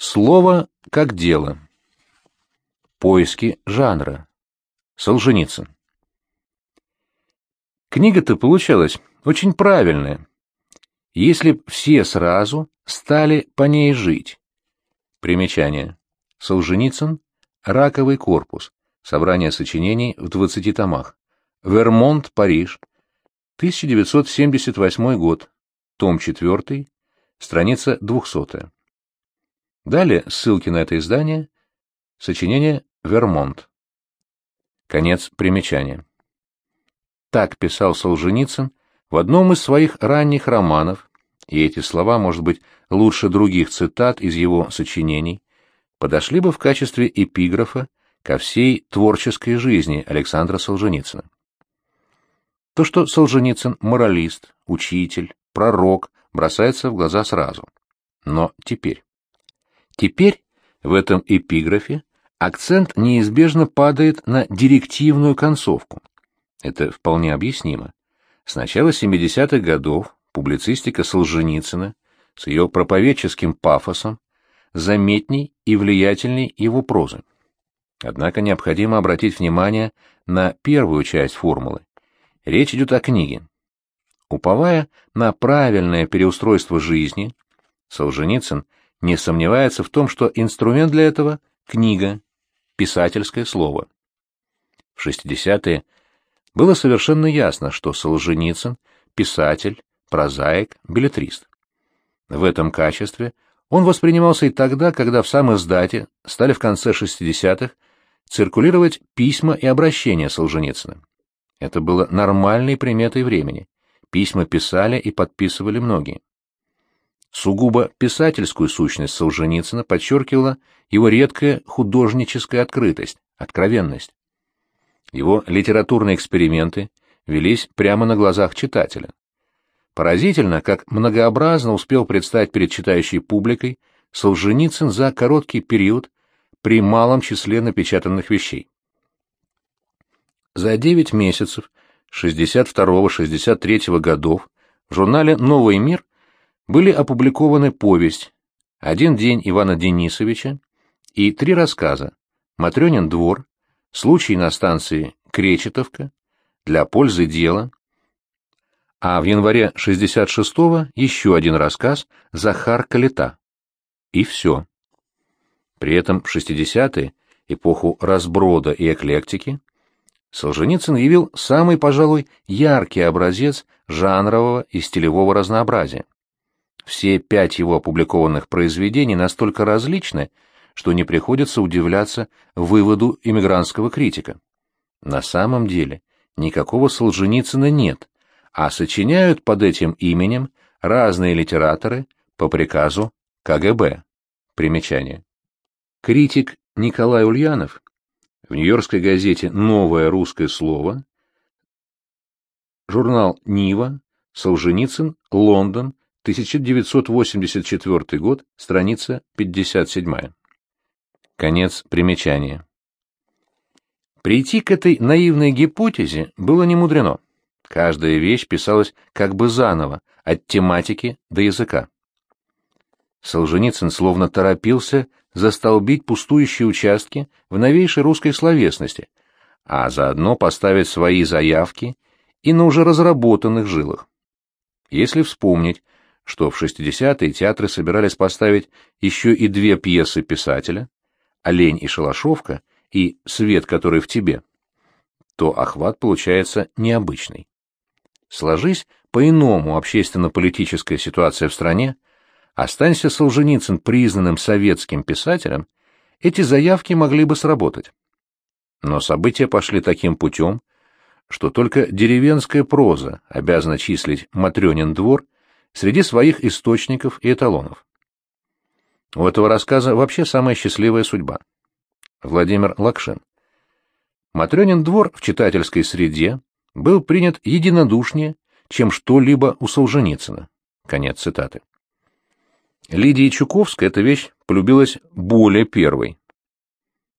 Слово как дело. Поиски жанра. Солженицын. Книга-то получалась очень правильная, если б все сразу стали по ней жить. Примечание. Солженицын. Раковый корпус. Собрание сочинений в 20 томах. Вермонт, Париж. 1978 год. Том 4. Страница 200. Далее ссылки на это издание, сочинение «Вермонт». Конец примечания. Так писал Солженицын в одном из своих ранних романов, и эти слова, может быть, лучше других цитат из его сочинений, подошли бы в качестве эпиграфа ко всей творческой жизни Александра Солженицына. То, что Солженицын – моралист, учитель, пророк, бросается в глаза сразу. Но теперь. Теперь в этом эпиграфе акцент неизбежно падает на директивную концовку. Это вполне объяснимо. С начала 70-х годов публицистика Солженицына с ее проповедческим пафосом заметней и влиятельней его прозы. Однако необходимо обратить внимание на первую часть формулы. Речь идет о книге. Уповая на правильное переустройство жизни, Солженицын – не сомневается в том, что инструмент для этого — книга, писательское слово. В 60-е было совершенно ясно, что Солженицын — писатель, прозаик, билетрист. В этом качестве он воспринимался и тогда, когда в самом издате стали в конце 60-х циркулировать письма и обращения Солженицына. Это было нормальной приметой времени. Письма писали и подписывали многие. Сугубо писательскую сущность Солженицына подчеркивала его редкая художническая открытость, откровенность. Его литературные эксперименты велись прямо на глазах читателя. Поразительно, как многообразно успел представить перед читающей публикой Солженицын за короткий период при малом числе напечатанных вещей. За девять месяцев 62-63 годов в журнале «Новый мир» были опубликованы повесть «Один день Ивана Денисовича» и три рассказа «Матрёнин двор», «Случай на станции Кречетовка», «Для пользы дела», а в январе 66-го еще один рассказ «Захар Калита». И все. При этом в 60-е, эпоху разброда и эклектики, Солженицын явил самый, пожалуй, яркий образец жанрового и стилевого разнообразия. Все пять его опубликованных произведений настолько различны, что не приходится удивляться выводу иммигрантского критика. На самом деле никакого Солженицына нет, а сочиняют под этим именем разные литераторы по приказу КГБ. Примечание. Критик Николай Ульянов в нью-йоркской газете «Новое русское слово», журнал «Нива», Солженицын, Лондон, 1984 год, страница 57. Конец примечания. Прийти к этой наивной гипотезе было немудрено. Каждая вещь писалась как бы заново, от тематики до языка. Солженицын словно торопился застолбить пустующие участки в новейшей русской словесности, а заодно поставить свои заявки и на уже разработанных жилах. Если вспомнить, что в 60-е театры собирались поставить еще и две пьесы писателя «Олень и шалашовка» и «Свет, который в тебе», то охват получается необычный. Сложись по-иному общественно-политическая ситуация в стране, останься Солженицын признанным советским писателем, эти заявки могли бы сработать. Но события пошли таким путем, что только деревенская проза обязана числить Матрёнин двор – среди своих источников и эталонов. У этого рассказа вообще самая счастливая судьба. Владимир Лакшин. Матрёнин двор в читательской среде был принят единодушнее, чем что-либо у Солженицына. Конец цитаты. Лидии Чуковской эта вещь полюбилась более первой.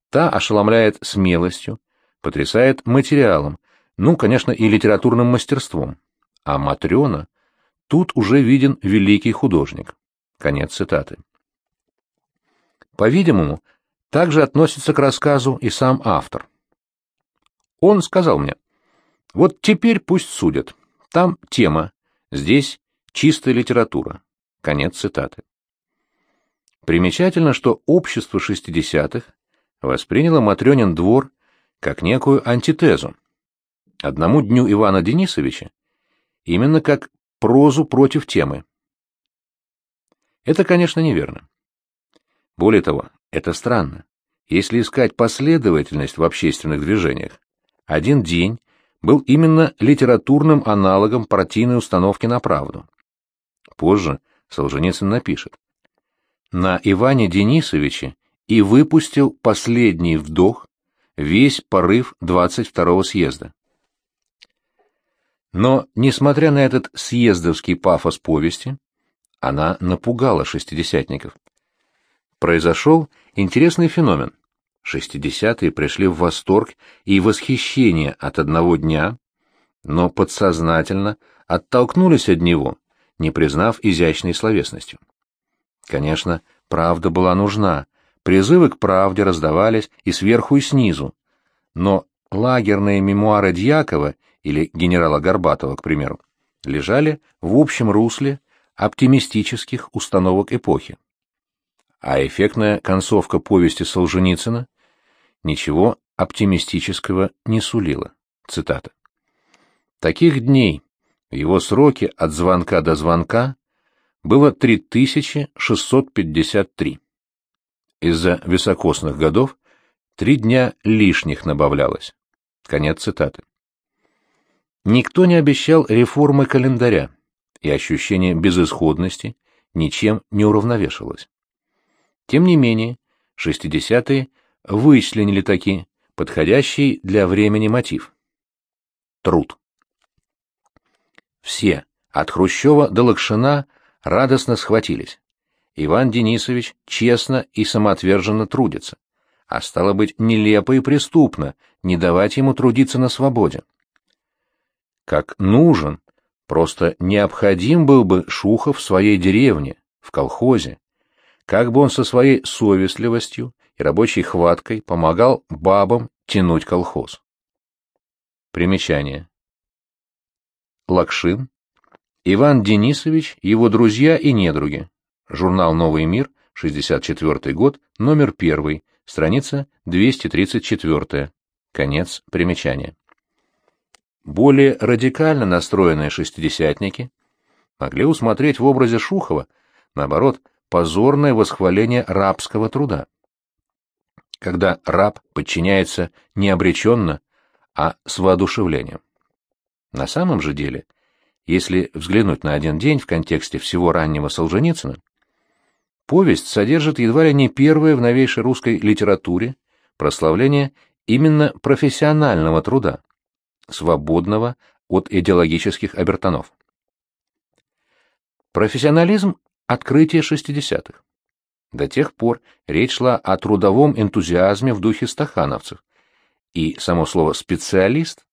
Та ошеломляет смелостью, потрясает материалом, ну, конечно, и литературным мастерством. А Матрёна Тут уже виден великий художник. Конец цитаты. По-видимому, также относится к рассказу и сам автор. Он сказал мне, вот теперь пусть судят. Там тема, здесь чистая литература. Конец цитаты. Примечательно, что общество шестидесятых восприняло Матрёнин двор как некую антитезу. Одному дню Ивана Денисовича именно как прозу против темы. Это, конечно, неверно. Более того, это странно. Если искать последовательность в общественных движениях, один день был именно литературным аналогом партийной установки на правду. Позже Солженицын напишет. На Иване Денисовиче и выпустил последний вдох весь порыв 22-го съезда. Но, несмотря на этот съездовский пафос повести, она напугала шестидесятников. Произошел интересный феномен. Шестидесятые пришли в восторг и восхищение от одного дня, но подсознательно оттолкнулись от него, не признав изящной словесностью. Конечно, правда была нужна, призывы к правде раздавались и сверху, и снизу, но лагерные мемуары Дьякова или генерала Горбатова, к примеру, лежали в общем русле оптимистических установок эпохи. А эффектная концовка повести Солженицына ничего оптимистического не сулила. Цитата. Таких дней в его сроке от звонка до звонка было 3653. Из-за високосных годов три дня лишних набавлялось. Конец цитаты. Никто не обещал реформы календаря, и ощущение безысходности ничем не уравновешивалось. Тем не менее, шестидесятые вычленили таки подходящий для времени мотив. Труд. Все, от Хрущева до Лакшина, радостно схватились. Иван Денисович честно и самоотверженно трудится, а стало быть, нелепо и преступно не давать ему трудиться на свободе. Как нужен, просто необходим был бы Шухов в своей деревне, в колхозе, как бы он со своей совестливостью и рабочей хваткой помогал бабам тянуть колхоз. Примечание. Лакшин, Иван Денисович, его друзья и недруги. Журнал «Новый мир», 64 год, номер 1, страница 234. Конец примечания. Более радикально настроенные шестидесятники могли усмотреть в образе Шухова, наоборот, позорное восхваление рабского труда. Когда раб подчиняется не обреченно, а с воодушевлением. На самом же деле, если взглянуть на один день в контексте всего раннего Солженицына, повесть содержит едва ли не первое в новейшей русской литературе прославление именно профессионального труда, свободного от идеологических обертонов. Профессионализм – открытие 60-х. До тех пор речь шла о трудовом энтузиазме в духе стахановцев, и само слово «специалист»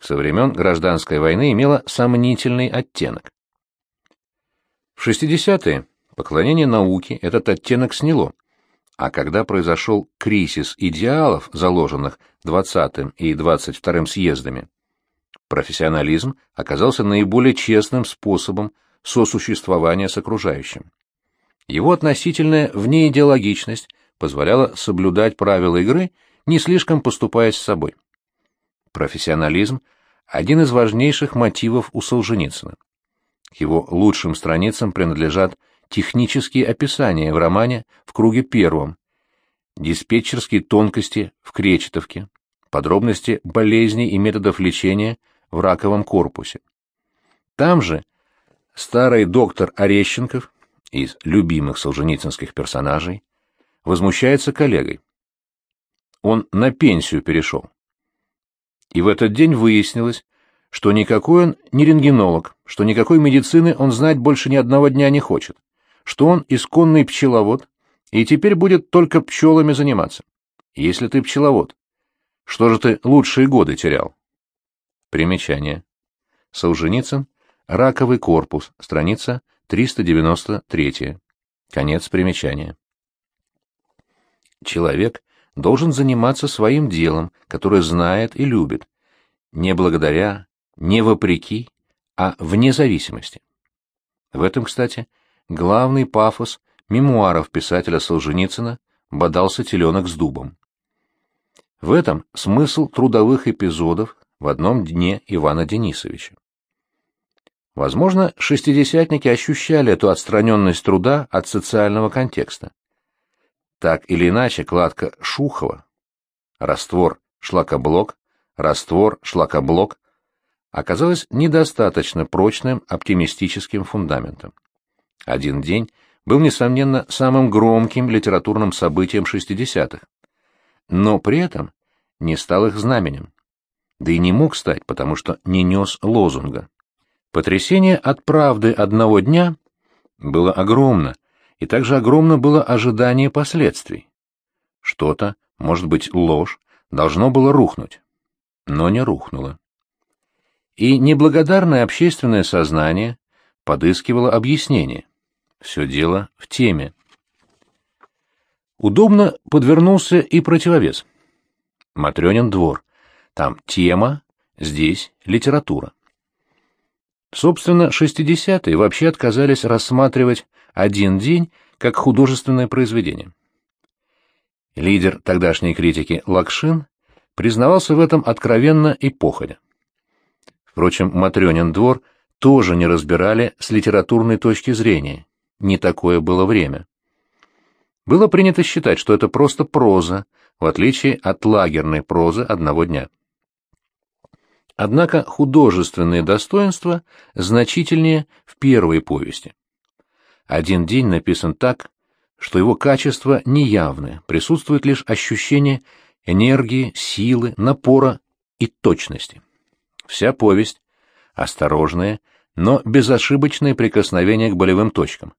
со времен гражданской войны имело сомнительный оттенок. В 60-е поклонение науке этот оттенок сняло, а когда произошел кризис идеалов, заложенных 20-м и 22-м съездами, профессионализм оказался наиболее честным способом сосуществования с окружающим. Его относительная внеидеологичность позволяла соблюдать правила игры, не слишком поступаясь с собой. Профессионализм – один из важнейших мотивов у Солженицына. К его лучшим страницам принадлежат технические описания в романе «В круге первом», диспетчерские тонкости в Кречетовке, подробности болезней и методов лечения в раковом корпусе. Там же старый доктор Орещенков из любимых солженицынских персонажей возмущается коллегой. Он на пенсию перешел. И в этот день выяснилось, что никакой он не рентгенолог, что никакой медицины он знать больше ни одного дня не хочет что он исконный пчеловод и теперь будет только пчелами заниматься. Если ты пчеловод, что же ты лучшие годы терял? Примечание. Солженицын. Раковый корпус. Страница 393. Конец примечания. Человек должен заниматься своим делом, которое знает и любит, не благодаря, не вопреки, а вне зависимости. В этом, кстати, главный пафос мемуаров писателя Солженицына бодался теленок с дубом. В этом смысл трудовых эпизодов в одном дне Ивана Денисовича. Возможно, шестидесятники ощущали эту отстраненность труда от социального контекста. Так или иначе, кладка Шухова, раствор шлакоблок, раствор шлакоблок, оказалась недостаточно прочным оптимистическим фундаментом. Один день был, несомненно, самым громким литературным событием 60-х, но при этом не стал их знаменем. Да и не мог стать, потому что не нес лозунга. Потрясение от правды одного дня было огромно, и также огромно было ожидание последствий. Что-то, может быть, ложь, должно было рухнуть, но не рухнуло. И неблагодарное общественное сознание подыскивало объяснение. Все дело в теме. Удобно подвернулся и противовес. Матрёнин двор. Там тема, здесь литература. Собственно, 60-е вообще отказались рассматривать один день как художественное произведение. Лидер тогдашней критики Лакшин признавался в этом откровенно и походя. Впрочем, Матрёнин двор тоже не разбирали с литературной точки зрения, не такое было время. Было принято считать, что это просто проза, в отличие от лагерной прозы одного дня. Однако художественные достоинства значительнее в первой повести. Один день написан так, что его качества неявны, присутствует лишь ощущение энергии, силы, напора и точности. Вся повесть — осторожное, но безошибочное прикосновение к болевым точкам,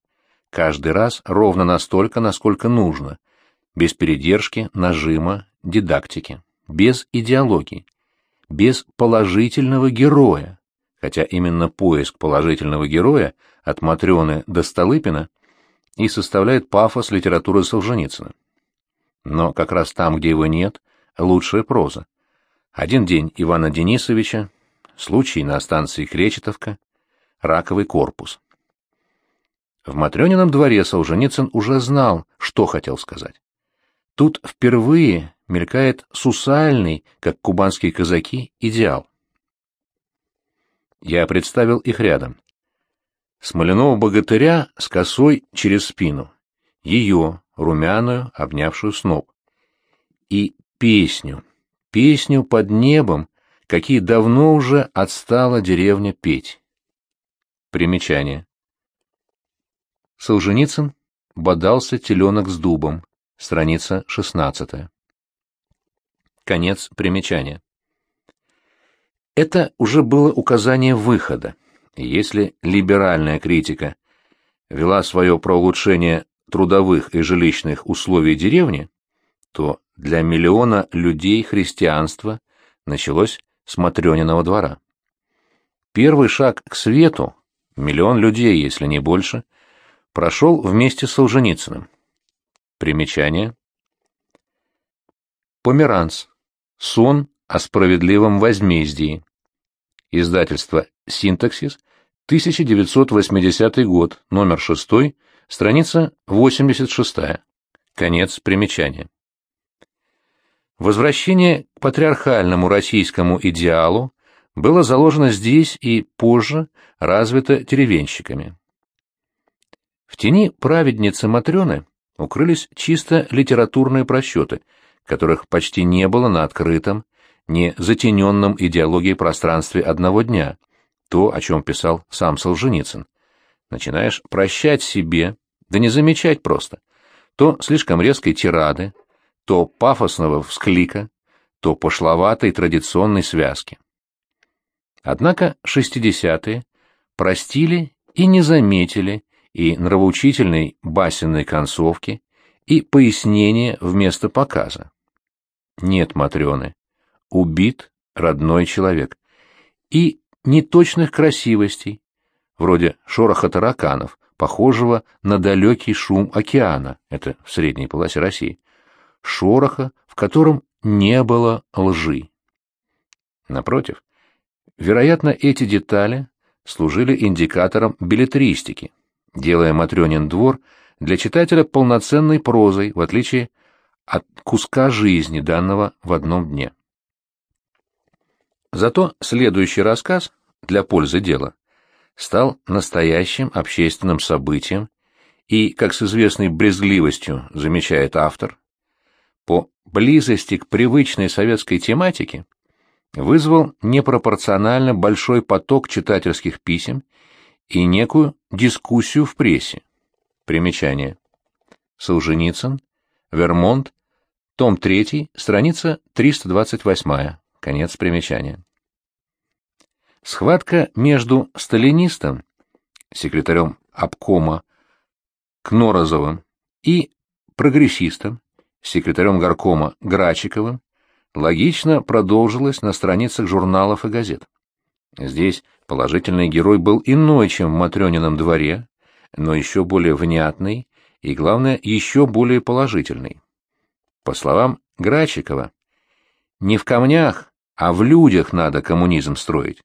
Каждый раз ровно настолько, насколько нужно, без передержки, нажима, дидактики, без идеологии, без положительного героя, хотя именно поиск положительного героя от Матрёны до Столыпина и составляет пафос литературы Солженицына. Но как раз там, где его нет, лучшая проза. Один день Ивана Денисовича, случай на станции Кречетовка, раковый корпус. В Матрёнином дворе Солженицын уже знал, что хотел сказать. Тут впервые мелькает сусальный, как кубанские казаки, идеал. Я представил их рядом. Смоляного богатыря с косой через спину, ее, румяную, обнявшую сноп. И песню, песню под небом, какие давно уже отстала деревня петь. Примечание. Солженицын бодался теленок с дубом. Страница 16. Конец примечания. Это уже было указание выхода. Если либеральная критика вела свое про улучшение трудовых и жилищных условий деревни, то для миллиона людей христианство началось с Матрёниного двора. Первый шаг к свету, миллион людей, если не больше, прошел вместе с Солженицыным. Примечание. Померанц. Сон о справедливом возмездии. Издательство «Синтаксис», 1980 год, номер 6, страница 86. Конец примечания. Возвращение к патриархальному российскому идеалу было заложено здесь и позже развито деревенщиками. В тени праведницы Матрёны укрылись чисто литературные просчеты, которых почти не было на открытом, не затененном идеологией пространстве одного дня, то, о чем писал сам Солженицын. Начинаешь прощать себе, да не замечать просто, то слишком резкой тирады, то пафосного всклика, то пошловатой традиционной связки. Однако шестидесятые простили и не заметили и нравоучительной басенной концовки, и пояснение вместо показа. Нет Матрёны. Убит родной человек. И неточных красивостей, вроде шороха тараканов, похожего на далекий шум океана, это в средней полосе России, шороха, в котором не было лжи. Напротив, вероятно, эти детали служили индикатором билетристики, делая Матрёнин двор для читателя полноценной прозой, в отличие от куска жизни, данного в одном дне. Зато следующий рассказ, для пользы дела, стал настоящим общественным событием и, как с известной брезгливостью замечает автор, по близости к привычной советской тематике вызвал непропорционально большой поток читательских писем и некую дискуссию в прессе. Примечание. Солженицын, Вермонт, том 3, страница 328, конец примечания. Схватка между сталинистом, секретарем обкома Кнорозовым и прогрессистом, секретарем горкома Грачиковым, логично продолжилась на страницах журналов и газет. Здесь положительный герой был иной, чем в Матрёнином дворе, но еще более внятный и, главное, еще более положительный. По словам Грачикова, не в камнях, а в людях надо коммунизм строить.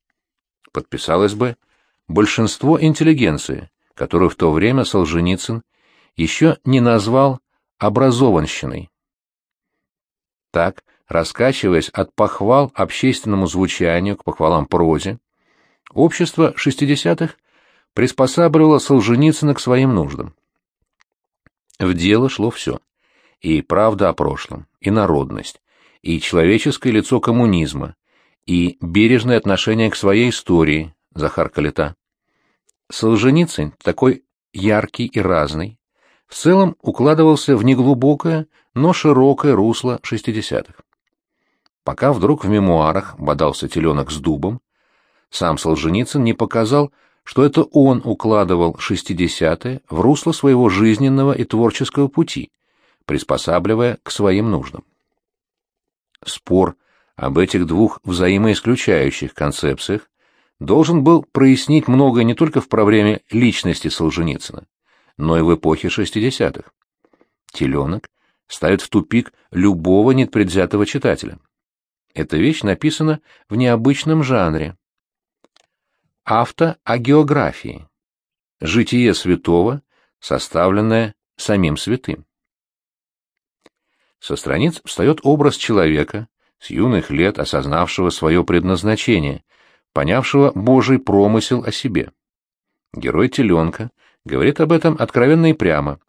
Подписалось бы большинство интеллигенции, которую в то время Солженицын еще не назвал образованщиной. Так, раскачиваясь от похвал общественному звучанию к похвалам прозе, общество 60-х приспосабливало Солженицына к своим нуждам. В дело шло все. И правда о прошлом, и народность, и человеческое лицо коммунизма, и бережное отношение к своей истории, Захар Калита. Солженицын такой яркий и разный, в целом укладывался в неглубокое, но широкое русло 60-х. Пока вдруг в мемуарах бодался теленок с дубом, сам Солженицын не показал, что это он укладывал 60-е в русло своего жизненного и творческого пути, приспосабливая к своим нуждам. Спор об этих двух взаимоисключающих концепциях должен был прояснить многое не только в проблеме личности Солженицына, но и в эпохе 60-х. Теленок ставит в тупик любого непредвзятого читателя. Эта вещь написана в необычном жанре. Автоагеографии. Житие святого, составленное самим святым. Со страниц встает образ человека, с юных лет осознавшего свое предназначение, понявшего Божий промысел о себе. Герой теленка говорит об этом откровенно и прямо.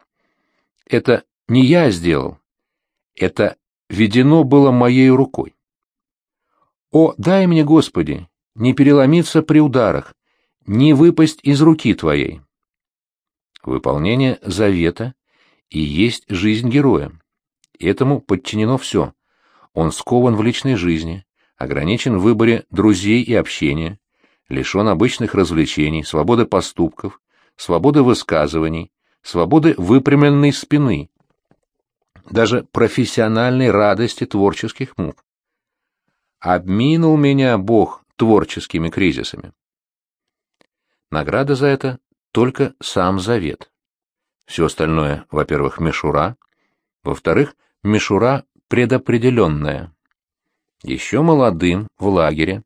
Это не я сделал, это ведено было моей рукой. О, дай мне, Господи, не переломиться при ударах, не выпасть из руки Твоей. Выполнение завета и есть жизнь героя. Этому подчинено все. Он скован в личной жизни, ограничен в выборе друзей и общения, лишен обычных развлечений, свободы поступков, свободы высказываний, свободы выпрямленной спины, даже профессиональной радости творческих мук. Обминул меня Бог творческими кризисами. Награда за это только сам завет. Все остальное, во-первых, мишура, во-вторых, мишура предопределенная. Еще молодым, в лагере,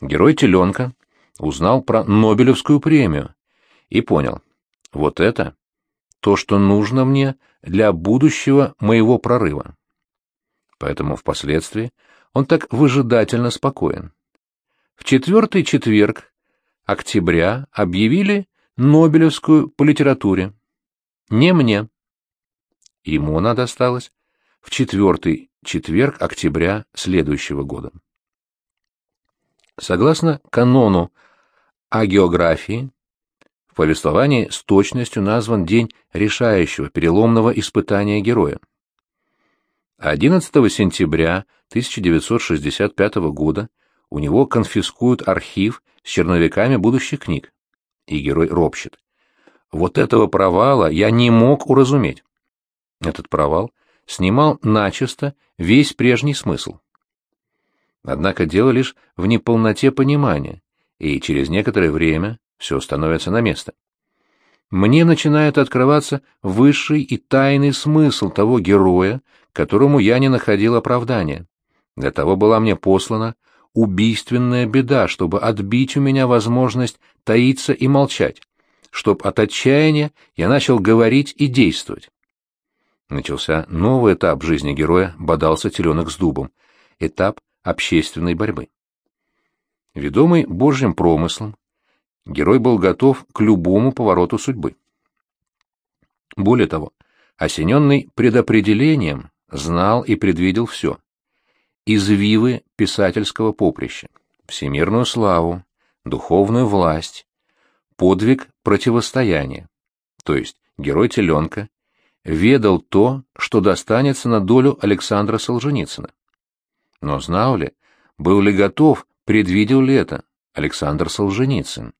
герой «Теленка» узнал про Нобелевскую премию и понял, вот это то, что нужно мне для будущего моего прорыва. Поэтому впоследствии он так выжидательно спокоен. В четвертый четверг октября объявили Нобелевскую по литературе. Не мне. Ему она досталась в четвертый четверг октября следующего года. Согласно канону о географии, в повествовании с точностью назван день решающего переломного испытания героя. 11 сентября 1965 года у него конфискуют архив с черновиками будущих книг. И герой ропщет. Вот этого провала я не мог уразуметь. Этот провал снимал начисто весь прежний смысл. Однако дело лишь в неполноте понимания, и через некоторое время все становится на место. мне начинает открываться высший и тайный смысл того героя, которому я не находил оправдания. Для того была мне послана убийственная беда, чтобы отбить у меня возможность таиться и молчать, чтоб от отчаяния я начал говорить и действовать. Начался новый этап жизни героя «Бодался теленок с дубом», этап общественной борьбы. Ведомый Божьим промыслом, герой был готов к любому повороту судьбы. Более того, осененный предопределением, знал и предвидел все. Извивы писательского поприща, всемирную славу, духовную власть, подвиг противостояния, то есть герой теленка, ведал то, что достанется на долю Александра Солженицына. Но знал ли, был ли готов, предвидел ли это Александр Солженицын?